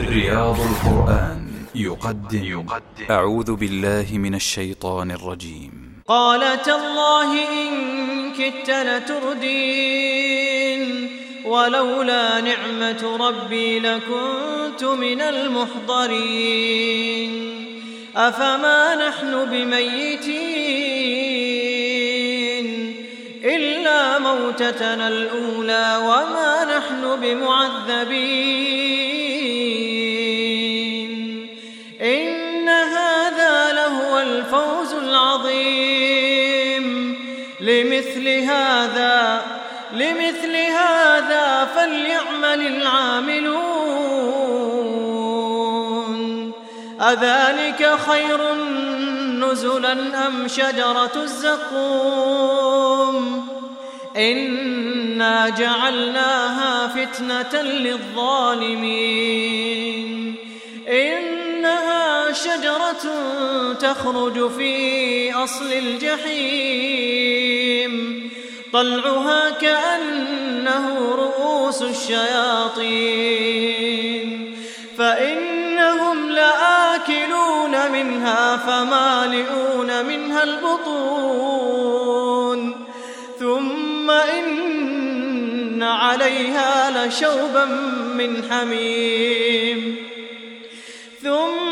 رياض القرآن. يقدم, يقدم أعوذ بالله من الشيطان الرجيم. قال تالله إن كدت لتردين ولولا نعمة ربي لكنت من المحضرين. أفما نحن بميتين؟ إلا موتتنا الأولى وما نحن بمعذبين. العظيم. لمثل هذا لمثل هذا فليعمل العاملون. أذلك خير نزلا أم شجرة الزقوم؟ إنا جعلناها فتنة للظالمين. إنها شجرة تخرج في أصل الجحيم. طلعها كأنه رؤوس الشياطين. فإنهم لآكلون منها فمالئون منها البطون. ثم إن عليها لشوبا من حميم. ثم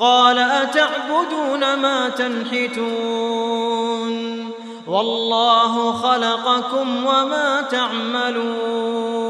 قال أتعبدون ما تنحتون والله خلقكم وما تعملون